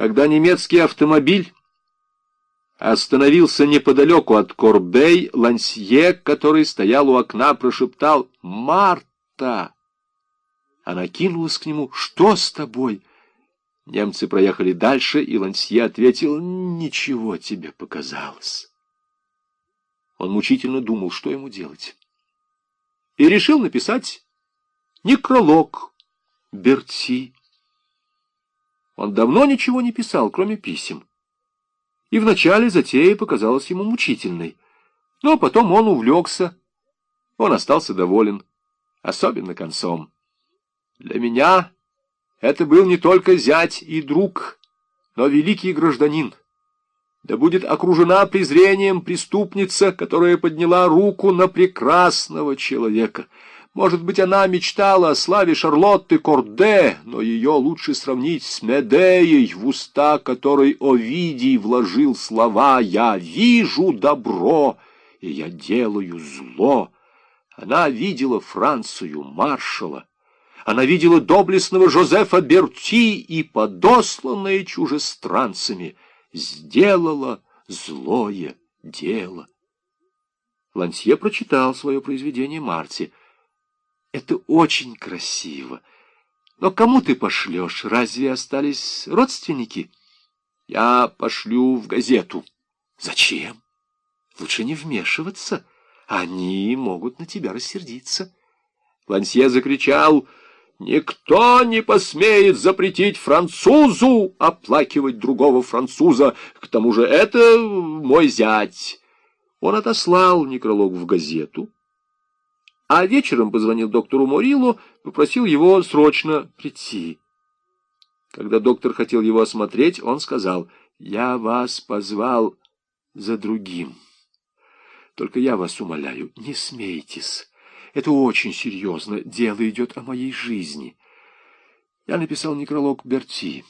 Когда немецкий автомобиль остановился неподалеку от Корбей, Лансье, который стоял у окна, прошептал «Марта!». Она кинулась к нему «Что с тобой?» Немцы проехали дальше, и Лансье ответил «Ничего тебе показалось». Он мучительно думал, что ему делать. И решил написать некролог Берти. Он давно ничего не писал, кроме писем. И вначале затея показалась ему мучительной. Но потом он увлекся. Он остался доволен, особенно концом. Для меня это был не только зять и друг, но великий гражданин. Да будет окружена презрением преступница, которая подняла руку на прекрасного человека — может быть, она мечтала о славе Шарлотты Корде, но ее лучше сравнить с Медеей, в уста которой Овидий вложил слова «Я вижу добро, и я делаю зло». Она видела Францию маршала, она видела доблестного Жозефа Берти и, подосланная чужестранцами, сделала злое дело. Лансье прочитал свое произведение Марти — это очень красиво. Но кому ты пошлешь? Разве остались родственники? Я пошлю в газету. Зачем? Лучше не вмешиваться. Они могут на тебя рассердиться. Лансье закричал, «Никто не посмеет запретить французу оплакивать другого француза. К тому же это мой зять». Он отослал некролог в газету, а вечером позвонил доктору Морилу, попросил его срочно прийти. Когда доктор хотел его осмотреть, он сказал, «Я вас позвал за другим. Только я вас умоляю, не смейтесь. Это очень серьезно. Дело идет о моей жизни. Я написал некролог Берти.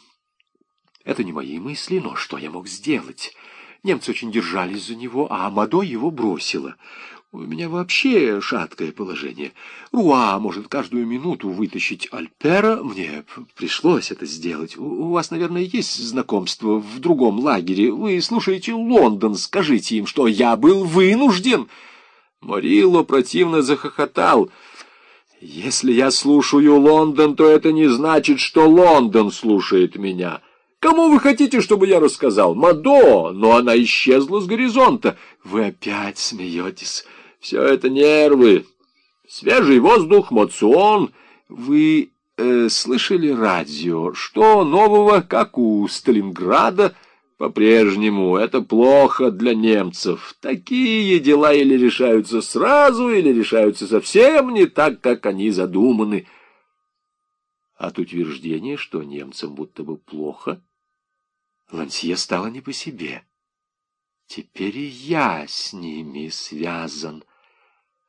Это не мои мысли, но что я мог сделать?» Немцы очень держались за него, а Амадо его бросила. У меня вообще шаткое положение. Руа может каждую минуту вытащить Альпера. Мне пришлось это сделать. У вас, наверное, есть знакомство в другом лагере. Вы слушаете Лондон. Скажите им, что я был вынужден. Морило противно захохотал. Если я слушаю Лондон, то это не значит, что Лондон слушает меня. Кому вы хотите, чтобы я рассказал? Мадо, но она исчезла с горизонта. Вы опять смеетесь. Все это нервы. Свежий воздух, моцион. Вы э, слышали радио? Что нового, как у Сталинграда? По-прежнему это плохо для немцев. Такие дела или решаются сразу, или решаются совсем не так, как они задуманы. От утверждения, что немцам будто бы плохо, Лансье стало не по себе. Теперь и я с ними связан.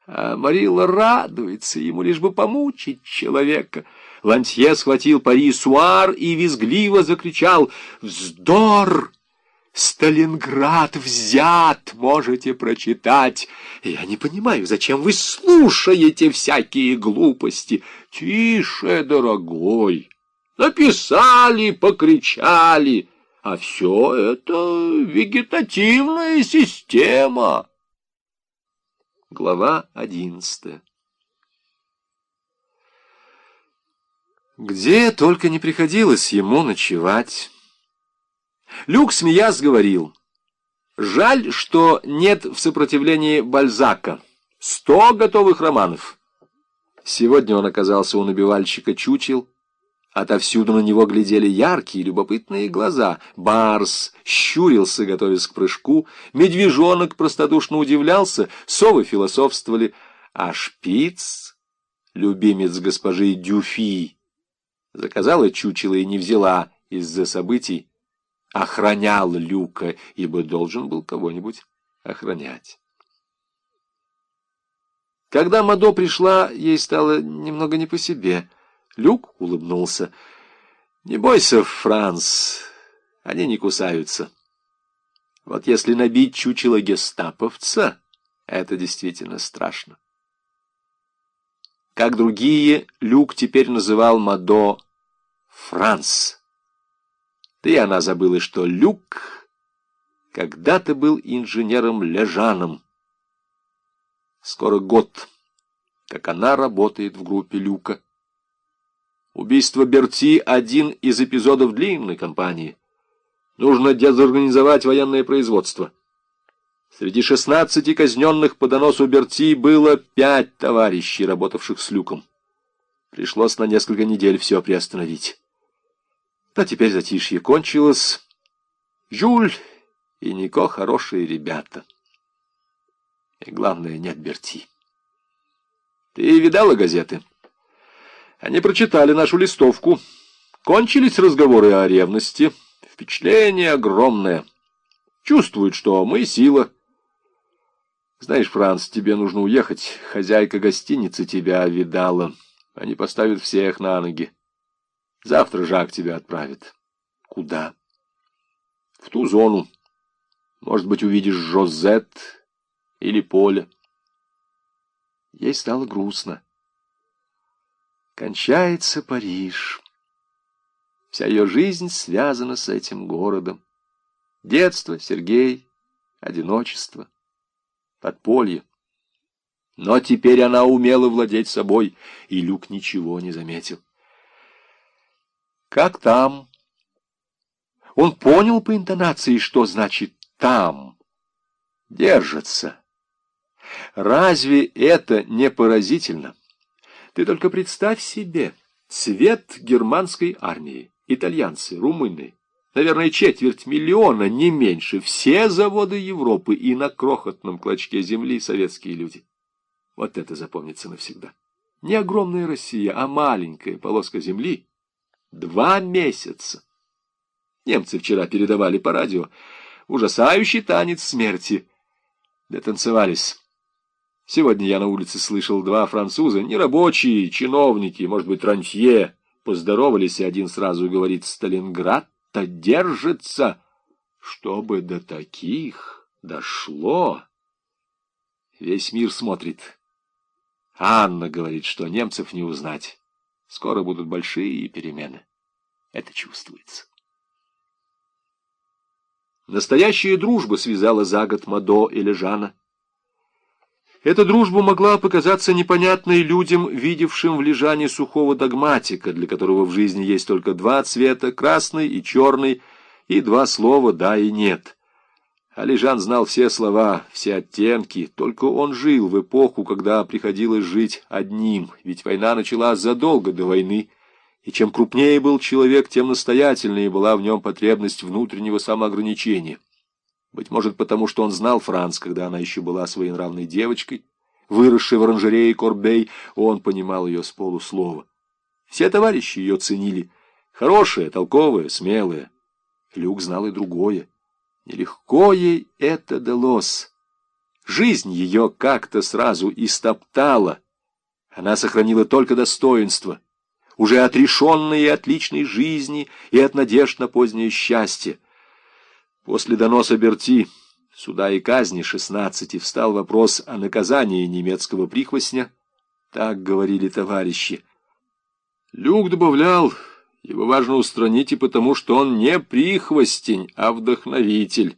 А Марила радуется ему, лишь бы помучить человека. Лансье схватил пари суар и визгливо закричал «Вздор!» Сталинград взят, можете прочитать. Я не понимаю, зачем вы слушаете всякие глупости. Тише, дорогой. Написали, покричали. А все это вегетативная система. Глава одиннадцатая. Где только не приходилось ему ночевать. Люк, смеясь, говорил, «Жаль, что нет в сопротивлении Бальзака. Сто готовых романов». Сегодня он оказался у набивальщика чучел, Отовсюду на него глядели яркие, любопытные глаза. Барс щурился, готовясь к прыжку. Медвежонок простодушно удивлялся, совы философствовали. А шпиц, любимец госпожи Дюфи, заказала чучело и не взяла из-за событий, охранял Люка, ибо должен был кого-нибудь охранять. Когда Мадо пришла, ей стало немного не по себе — Люк улыбнулся. «Не бойся, Франц, они не кусаются. Вот если набить чучело гестаповца, это действительно страшно». Как другие, Люк теперь называл Мадо Франц. Да и она забыла, что Люк когда-то был инженером Лежаном. Скоро год, как она работает в группе Люка. Убийство Берти — один из эпизодов длинной кампании. Нужно дезорганизовать военное производство. Среди шестнадцати казненных по доносу Берти было пять товарищей, работавших с Люком. Пришлось на несколько недель все приостановить. Но теперь затишье кончилось. Жюль и Нико хорошие ребята. И главное, нет Берти. Ты видала газеты? Они прочитали нашу листовку. Кончились разговоры о ревности. Впечатление огромное. Чувствуют, что мы сила. Знаешь, Франц, тебе нужно уехать. Хозяйка гостиницы тебя видала. Они поставят всех на ноги. Завтра Жак тебя отправит. Куда? В ту зону. Может быть, увидишь Жозет или Поля. Ей стало грустно. Кончается Париж. Вся ее жизнь связана с этим городом. Детство, Сергей, одиночество, подполье. Но теперь она умела владеть собой, и Люк ничего не заметил. «Как там?» Он понял по интонации, что значит «там». Держится. Разве это не поразительно? Ты только представь себе цвет германской армии, итальянцы, румыны, наверное, четверть миллиона, не меньше, все заводы Европы и на крохотном клочке земли советские люди. Вот это запомнится навсегда. Не огромная Россия, а маленькая полоска земли. Два месяца. Немцы вчера передавали по радио ужасающий танец смерти. Дотанцевались. Сегодня я на улице слышал два француза, не рабочие, чиновники, может быть, рантье, поздоровались, и один сразу говорит, Сталинград-то держится, чтобы до таких дошло. Весь мир смотрит. Анна говорит, что немцев не узнать. Скоро будут большие перемены. Это чувствуется. Настоящая дружба связала за год Мадо и Лежана. Эта дружба могла показаться непонятной людям, видевшим в лежании сухого догматика, для которого в жизни есть только два цвета — красный и черный, и два слова «да» и «нет». А Лежан знал все слова, все оттенки, только он жил в эпоху, когда приходилось жить одним, ведь война началась задолго до войны, и чем крупнее был человек, тем настоятельнее была в нем потребность внутреннего самоограничения. Быть может, потому что он знал Франц, когда она еще была своенравной девочкой, выросшей в оранжерее Корбей, он понимал ее с полуслова. Все товарищи ее ценили. Хорошая, толковая, смелая. Люк знал и другое. Нелегко ей это далось. Жизнь ее как-то сразу истоптала. Она сохранила только достоинство, уже отрешенные от личной жизни и от надежд на позднее счастье. После доноса Берти, суда и казни шестнадцати, встал вопрос о наказании немецкого прихвостня. Так говорили товарищи. Люк добавлял, его важно устранить и потому, что он не прихвостень, а вдохновитель.